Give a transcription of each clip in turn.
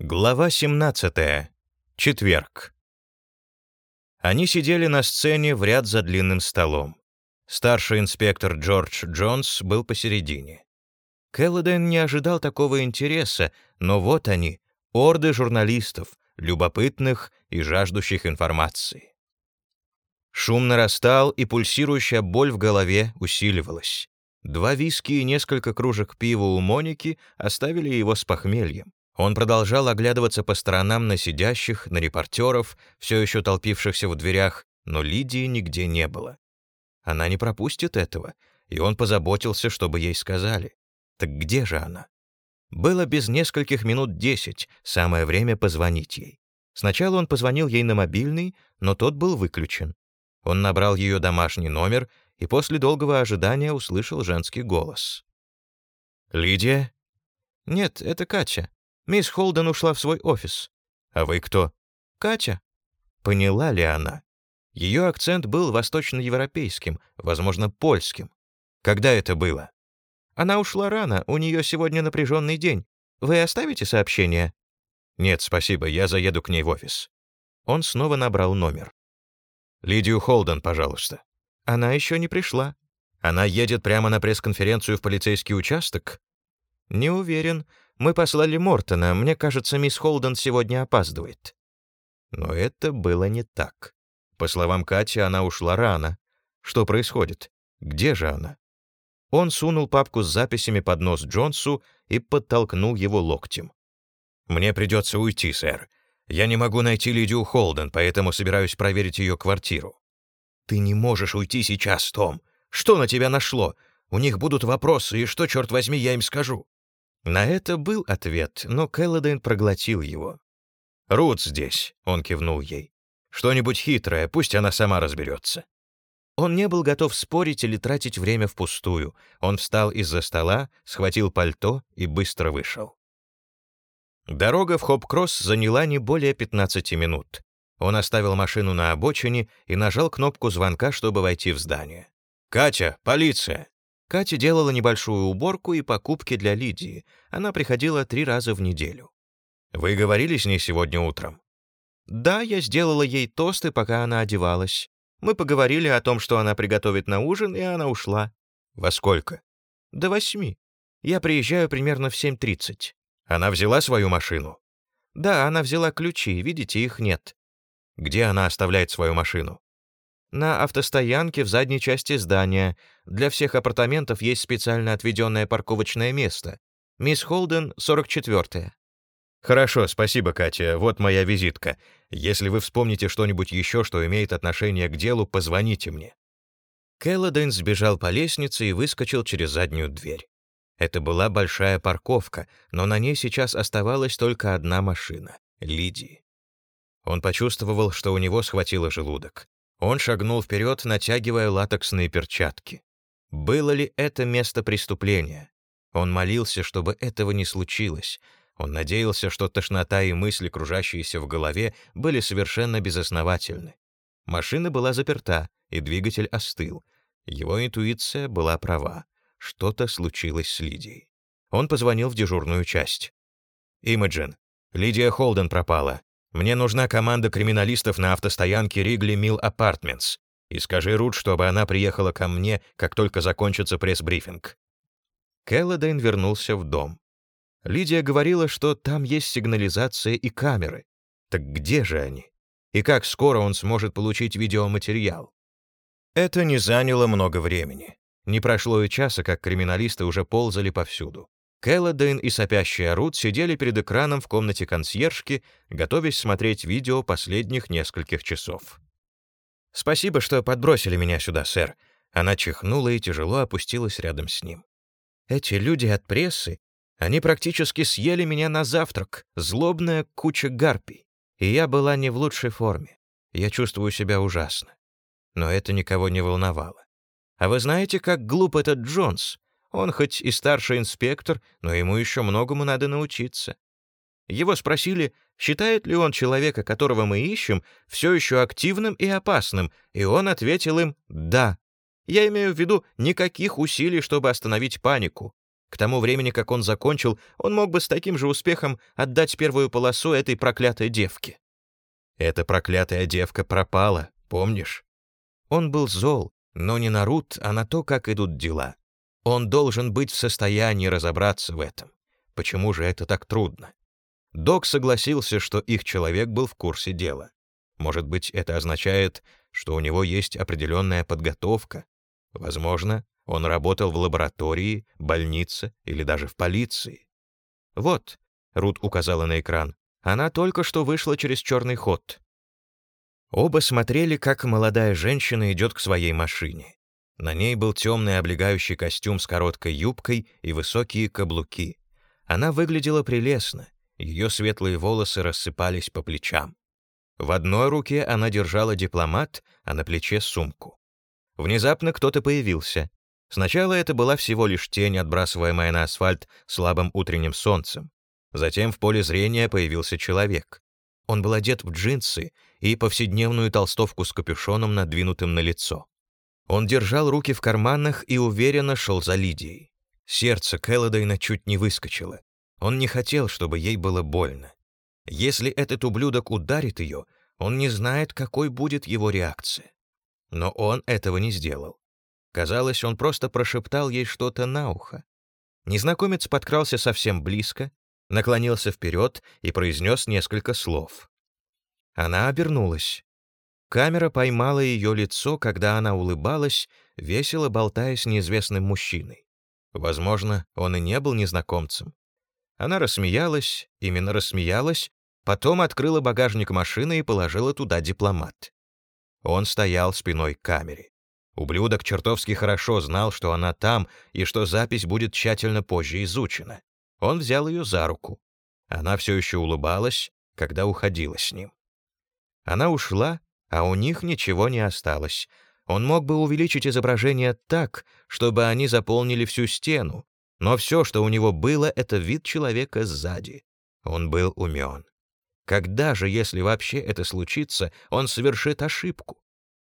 Глава 17. Четверг. Они сидели на сцене в ряд за длинным столом. Старший инспектор Джордж Джонс был посередине. Келлоден не ожидал такого интереса, но вот они, орды журналистов, любопытных и жаждущих информации. Шум нарастал, и пульсирующая боль в голове усиливалась. Два виски и несколько кружек пива у Моники оставили его с похмельем. Он продолжал оглядываться по сторонам на сидящих, на репортеров, все еще толпившихся в дверях, но Лидии нигде не было. Она не пропустит этого, и он позаботился, чтобы ей сказали. Так где же она? Было без нескольких минут десять, самое время позвонить ей. Сначала он позвонил ей на мобильный, но тот был выключен. Он набрал ее домашний номер и после долгого ожидания услышал женский голос. «Лидия?» «Нет, это Катя. Мисс Холден ушла в свой офис. А вы кто? Катя. Поняла ли она? Ее акцент был восточноевропейским, возможно, польским. Когда это было? Она ушла рано, у нее сегодня напряженный день. Вы оставите сообщение? Нет, спасибо, я заеду к ней в офис. Он снова набрал номер. Лидию Холден, пожалуйста. Она еще не пришла. Она едет прямо на пресс-конференцию в полицейский участок? Не уверен. Мы послали Мортона. Мне кажется, мисс Холден сегодня опаздывает». Но это было не так. По словам Кати, она ушла рано. Что происходит? Где же она? Он сунул папку с записями под нос Джонсу и подтолкнул его локтем. «Мне придется уйти, сэр. Я не могу найти Лидию Холден, поэтому собираюсь проверить ее квартиру». «Ты не можешь уйти сейчас, Том. Что на тебя нашло? У них будут вопросы, и что, черт возьми, я им скажу?» На это был ответ, но Келлодейн проглотил его. «Рут здесь», — он кивнул ей. «Что-нибудь хитрое, пусть она сама разберется». Он не был готов спорить или тратить время впустую. Он встал из-за стола, схватил пальто и быстро вышел. Дорога в Хоп-Кросс заняла не более 15 минут. Он оставил машину на обочине и нажал кнопку звонка, чтобы войти в здание. «Катя, полиция!» Катя делала небольшую уборку и покупки для Лидии. Она приходила три раза в неделю. «Вы говорили с ней сегодня утром?» «Да, я сделала ей тосты, пока она одевалась. Мы поговорили о том, что она приготовит на ужин, и она ушла». «Во сколько?» «До восьми. Я приезжаю примерно в 7.30». «Она взяла свою машину?» «Да, она взяла ключи, видите, их нет». «Где она оставляет свою машину?» На автостоянке в задней части здания. Для всех апартаментов есть специально отведенное парковочное место. Мисс Холден, 44-я. Хорошо, спасибо, Катя. Вот моя визитка. Если вы вспомните что-нибудь еще, что имеет отношение к делу, позвоните мне. Келлоден сбежал по лестнице и выскочил через заднюю дверь. Это была большая парковка, но на ней сейчас оставалась только одна машина — Лидии. Он почувствовал, что у него схватило желудок. Он шагнул вперед, натягивая латексные перчатки. Было ли это место преступления? Он молился, чтобы этого не случилось. Он надеялся, что тошнота и мысли, кружащиеся в голове, были совершенно безосновательны. Машина была заперта, и двигатель остыл. Его интуиция была права. Что-то случилось с Лидией. Он позвонил в дежурную часть. «Имаджин, Лидия Холден пропала. Мне нужна команда криминалистов на автостоянке Ригли Милл Апартментс. И скажи Рут, чтобы она приехала ко мне, как только закончится пресс-брифинг». Келлодейн вернулся в дом. Лидия говорила, что там есть сигнализация и камеры. Так где же они? И как скоро он сможет получить видеоматериал? Это не заняло много времени. Не прошло и часа, как криминалисты уже ползали повсюду. Келлодейн и сопящая Рут сидели перед экраном в комнате консьержки, готовясь смотреть видео последних нескольких часов. «Спасибо, что подбросили меня сюда, сэр». Она чихнула и тяжело опустилась рядом с ним. «Эти люди от прессы, они практически съели меня на завтрак, злобная куча гарпий. И я была не в лучшей форме. Я чувствую себя ужасно. Но это никого не волновало. А вы знаете, как глуп этот Джонс? Он хоть и старший инспектор, но ему еще многому надо научиться. Его спросили, считает ли он человека, которого мы ищем, все еще активным и опасным, и он ответил им «да». Я имею в виду никаких усилий, чтобы остановить панику. К тому времени, как он закончил, он мог бы с таким же успехом отдать первую полосу этой проклятой девке. Эта проклятая девка пропала, помнишь? Он был зол, но не на Рут, а на то, как идут дела. Он должен быть в состоянии разобраться в этом. Почему же это так трудно? Док согласился, что их человек был в курсе дела. Может быть, это означает, что у него есть определенная подготовка. Возможно, он работал в лаборатории, больнице или даже в полиции. «Вот», — Рут указала на экран, — «она только что вышла через черный ход». Оба смотрели, как молодая женщина идет к своей машине. На ней был темный облегающий костюм с короткой юбкой и высокие каблуки. Она выглядела прелестно, ее светлые волосы рассыпались по плечам. В одной руке она держала дипломат, а на плече — сумку. Внезапно кто-то появился. Сначала это была всего лишь тень, отбрасываемая на асфальт слабым утренним солнцем. Затем в поле зрения появился человек. Он был одет в джинсы и повседневную толстовку с капюшоном, надвинутым на лицо. Он держал руки в карманах и уверенно шел за Лидией. Сердце Кэлладейна чуть не выскочило. Он не хотел, чтобы ей было больно. Если этот ублюдок ударит ее, он не знает, какой будет его реакция. Но он этого не сделал. Казалось, он просто прошептал ей что-то на ухо. Незнакомец подкрался совсем близко, наклонился вперед и произнес несколько слов. Она обернулась. Камера поймала ее лицо, когда она улыбалась, весело болтая с неизвестным мужчиной. Возможно, он и не был незнакомцем. Она рассмеялась, именно рассмеялась, потом открыла багажник машины и положила туда дипломат. Он стоял спиной к камере. Ублюдок чертовски хорошо знал, что она там и что запись будет тщательно позже изучена. Он взял ее за руку. Она все еще улыбалась, когда уходила с ним. Она ушла, а у них ничего не осталось. Он мог бы увеличить изображение так, чтобы они заполнили всю стену, но все, что у него было, это вид человека сзади. Он был умен. Когда же, если вообще это случится, он совершит ошибку?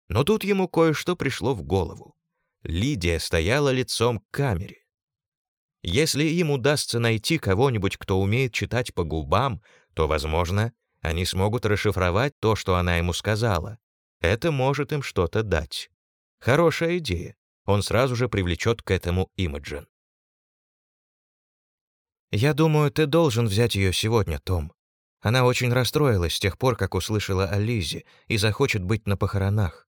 Но тут ему кое-что пришло в голову. Лидия стояла лицом к камере. Если им удастся найти кого-нибудь, кто умеет читать по губам, то, возможно, они смогут расшифровать то, что она ему сказала. Это может им что-то дать. Хорошая идея. Он сразу же привлечет к этому Имаджин. «Я думаю, ты должен взять ее сегодня, Том. Она очень расстроилась с тех пор, как услышала о Лизе и захочет быть на похоронах».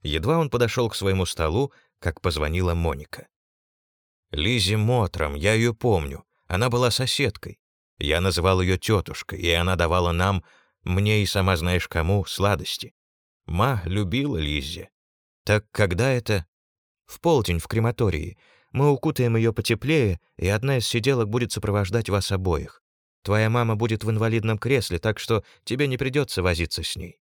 Едва он подошел к своему столу, как позвонила Моника. Лизи Мотром, я ее помню. Она была соседкой. Я называл ее тетушкой, и она давала нам, мне и сама знаешь кому, сладости. Ма любила Лиззи. Так когда это? В полдень в крематории. Мы укутаем ее потеплее, и одна из сиделок будет сопровождать вас обоих. Твоя мама будет в инвалидном кресле, так что тебе не придется возиться с ней.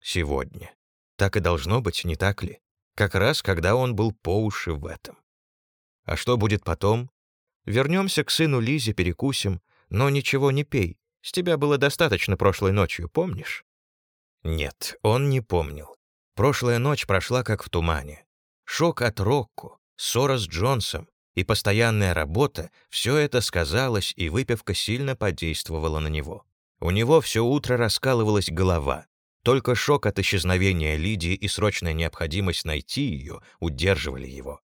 Сегодня. Так и должно быть, не так ли? Как раз, когда он был по уши в этом. А что будет потом? Вернемся к сыну Лизе, перекусим, но ничего не пей. С тебя было достаточно прошлой ночью, помнишь? Нет, он не помнил. Прошлая ночь прошла как в тумане. Шок от Рокко, ссора с Джонсом и постоянная работа — все это сказалось, и выпивка сильно подействовала на него. У него все утро раскалывалась голова. Только шок от исчезновения Лидии и срочная необходимость найти ее удерживали его.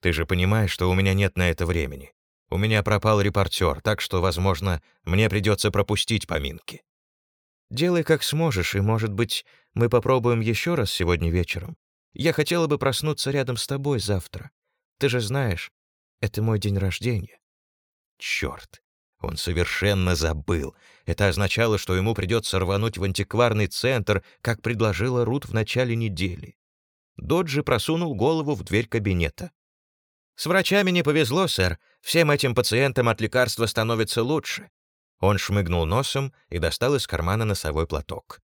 «Ты же понимаешь, что у меня нет на это времени. У меня пропал репортер, так что, возможно, мне придется пропустить поминки. Делай как сможешь, и, может быть, мы попробуем еще раз сегодня вечером. Я хотела бы проснуться рядом с тобой завтра. Ты же знаешь, это мой день рождения. Черт, он совершенно забыл. Это означало, что ему придется рвануть в антикварный центр, как предложила Рут в начале недели. Доджи просунул голову в дверь кабинета. «С врачами не повезло, сэр. Всем этим пациентам от лекарства становится лучше». Он шмыгнул носом и достал из кармана носовой платок.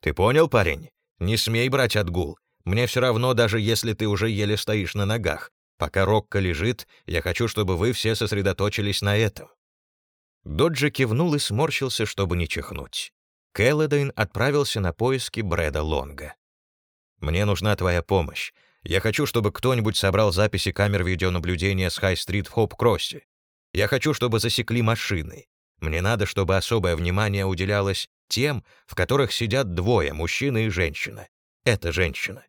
«Ты понял, парень? Не смей брать отгул. Мне все равно, даже если ты уже еле стоишь на ногах. Пока Рокко лежит, я хочу, чтобы вы все сосредоточились на этом. Доджи кивнул и сморщился, чтобы не чихнуть. Келлодейн отправился на поиски Брэда Лонга. «Мне нужна твоя помощь. Я хочу, чтобы кто-нибудь собрал записи камер видеонаблюдения с Хай-стрит в Хоп-Кроссе. Я хочу, чтобы засекли машины. Мне надо, чтобы особое внимание уделялось тем, в которых сидят двое, мужчина и женщина. Это женщина.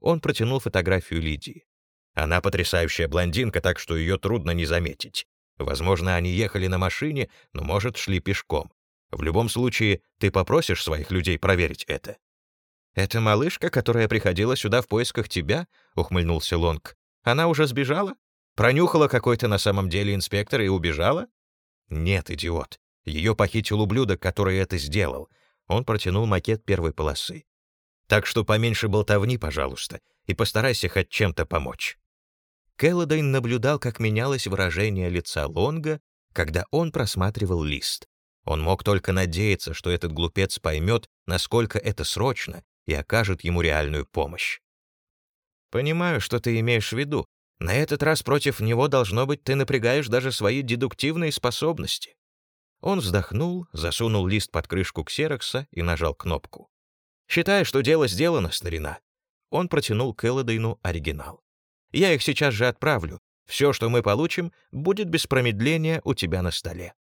Он протянул фотографию Лидии. Она потрясающая блондинка, так что ее трудно не заметить. Возможно, они ехали на машине, но, может, шли пешком. В любом случае, ты попросишь своих людей проверить это. «Это малышка, которая приходила сюда в поисках тебя?» — ухмыльнулся Лонг. «Она уже сбежала? Пронюхала какой-то на самом деле инспектор и убежала?» «Нет, идиот. Ее похитил ублюдок, который это сделал». Он протянул макет первой полосы. «Так что поменьше болтовни, пожалуйста, и постарайся хоть чем-то помочь». Келлодейн наблюдал, как менялось выражение лица Лонга, когда он просматривал лист. Он мог только надеяться, что этот глупец поймет, насколько это срочно, и окажет ему реальную помощь. «Понимаю, что ты имеешь в виду. На этот раз против него, должно быть, ты напрягаешь даже свои дедуктивные способности». Он вздохнул, засунул лист под крышку ксерокса и нажал кнопку. «Считай, что дело сделано, старина». Он протянул Келлодейну оригинал. «Я их сейчас же отправлю. Все, что мы получим, будет без промедления у тебя на столе».